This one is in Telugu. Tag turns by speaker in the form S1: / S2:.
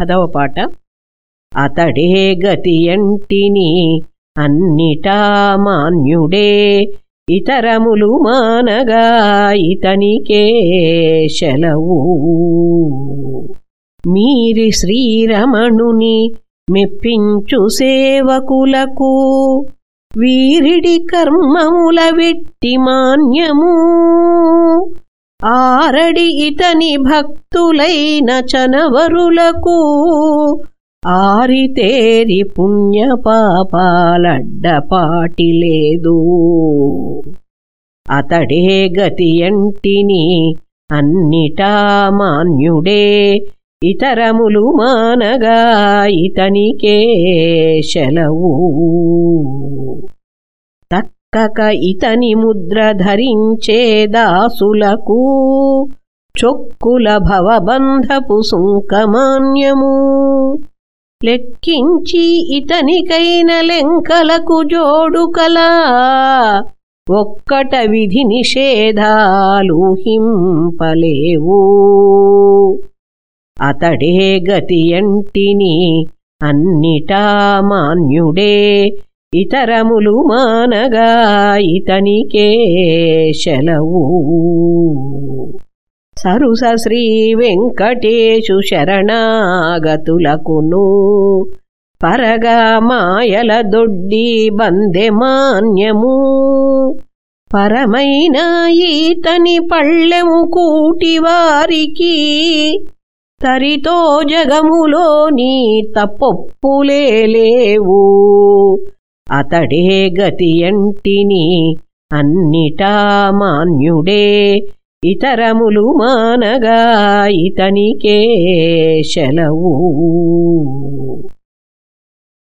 S1: పదవ పాట. అతడే గతి ఎంటిని అన్నిటా మాన్యుడే ఇతరములు మానగా ఇతనికే శలవు. మీరి శ్రీరమణుని మెప్పించు సేవకులకు వీరిడి కర్మముల వెట్టి మాన్యము. ఆరడి ఇతని భక్తులైన చనవరులకు ఆరితేరి పుణ్య పాపాలడ్డపాటి లేదు. అతడే గతి ఎంటిని అన్నిటా మాన్యుడే ఇతరములు మానగా ఇతనికే శలవు. కక ఇతని ముద్ర ధరించే దాసులకు చొక్కుల భవబంధపు సుంకమాన్యము. లెక్కించి ఇతనికైన లెంకలకు జోడుకలా ఒక్కట విధి నిషేధాలు హింపలేవు. అతడే గతి ఎంటిని అన్నిటా మాన్యుడే ఇతరములు మానగా ఇతనికే శలవు సరుస శ్రీ వెంకటేశు శరణాగతులకును. పరగా మాయల దొడ్డి బందె మాన్యము. పరమైన ఈతని పళ్ళెము కూటివారికి తరితో జగములోని తప్పొప్పులే లేవు. అతడే గతి ఎంటిని అన్నిటా మాన్యుడే. ఇతరములు మానగా ఇతనికే శలవు.